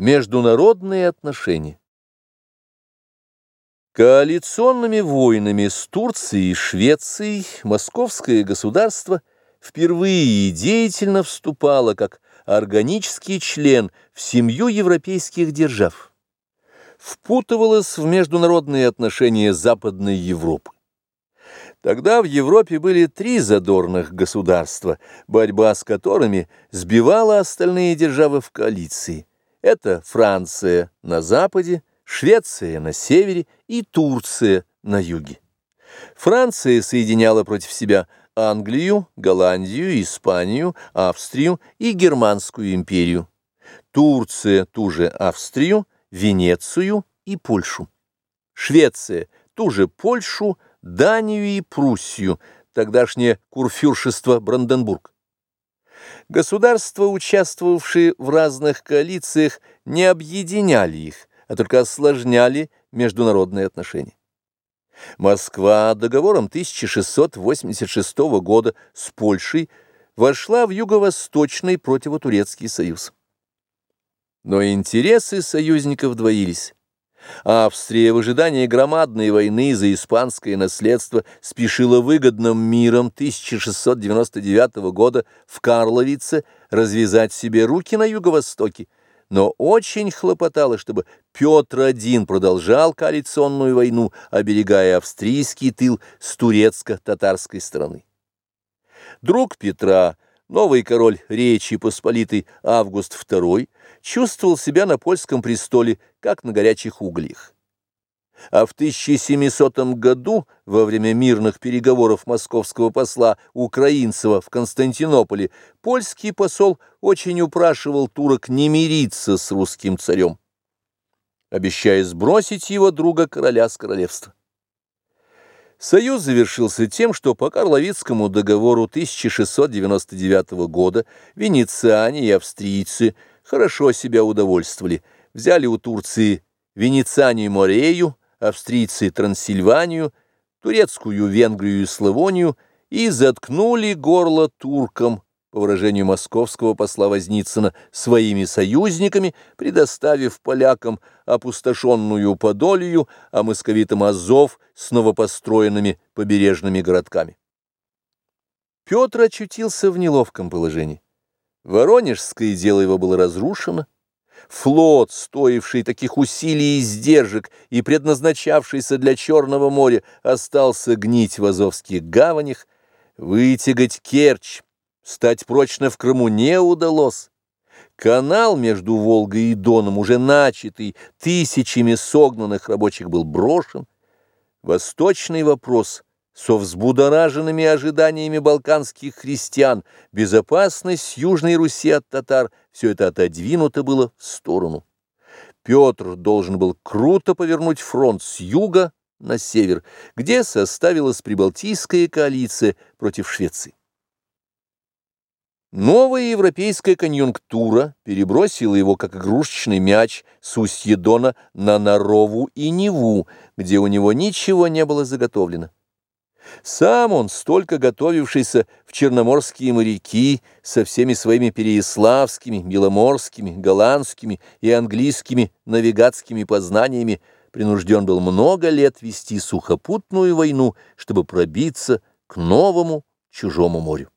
Международные отношения Коалиционными войнами с Турцией и Швецией московское государство впервые деятельно вступало как органический член в семью европейских держав, впутывалось в международные отношения Западной Европы. Тогда в Европе были три задорных государства, борьба с которыми сбивала остальные державы в коалиции. Это Франция на западе, Швеция на севере и Турция на юге. Франция соединяла против себя Англию, Голландию, Испанию, Австрию и Германскую империю. Турция ту же Австрию, Венецию и Польшу. Швеция ту же Польшу, Данию и Пруссию, тогдашнее курфюршество Бранденбург. Государства, участвовавшие в разных коалициях, не объединяли их, а только осложняли международные отношения. Москва договором 1686 года с Польшей вошла в Юго-Восточный противотурецкий союз. Но интересы союзников двоились. Австрия в ожидании громадной войны за испанское наследство спешила выгодным миром 1699 года в Карловице развязать себе руки на юго-востоке, но очень хлопотала, чтобы Петр I продолжал коалиционную войну, оберегая австрийский тыл с турецко-татарской стороны. Друг Петра – Новый король Речи Посполитой Август II чувствовал себя на польском престоле, как на горячих углях. А в 1700 году, во время мирных переговоров московского посла Украинцева в Константинополе, польский посол очень упрашивал турок не мириться с русским царем, обещая сбросить его друга короля с королевства. Союз завершился тем, что по Карловицкому договору 1699 года венециане и австрийцы хорошо себя удовольствовали, взяли у Турции Венецианию Морею, австрийцы Трансильванию, турецкую Венгрию и Славонию и заткнули горло туркам по выражению московского посла Возницына, своими союзниками, предоставив полякам опустошенную Подолью, а московитам Азов с новопостроенными побережными городками. Петр очутился в неловком положении. Воронежское дело его было разрушено, флот, стоивший таких усилий и издержек и предназначавшийся для Черного моря, остался гнить в Азовских гаванях, вытягать Керчь, Стать прочно в Крыму не удалось. Канал между Волгой и Доном, уже начатый тысячами согнанных рабочих, был брошен. Восточный вопрос со взбудораженными ожиданиями балканских христиан, безопасность Южной Руси от татар, все это отодвинуто было в сторону. Петр должен был круто повернуть фронт с юга на север, где составилась прибалтийская коалиция против Швеции. Новая европейская конъюнктура перебросила его, как игрушечный мяч, с устья на Нарову и Неву, где у него ничего не было заготовлено. Сам он, столько готовившийся в черноморские моряки, со всеми своими переяславскими, беломорскими, голландскими и английскими навигатскими познаниями, принужден был много лет вести сухопутную войну, чтобы пробиться к новому чужому морю.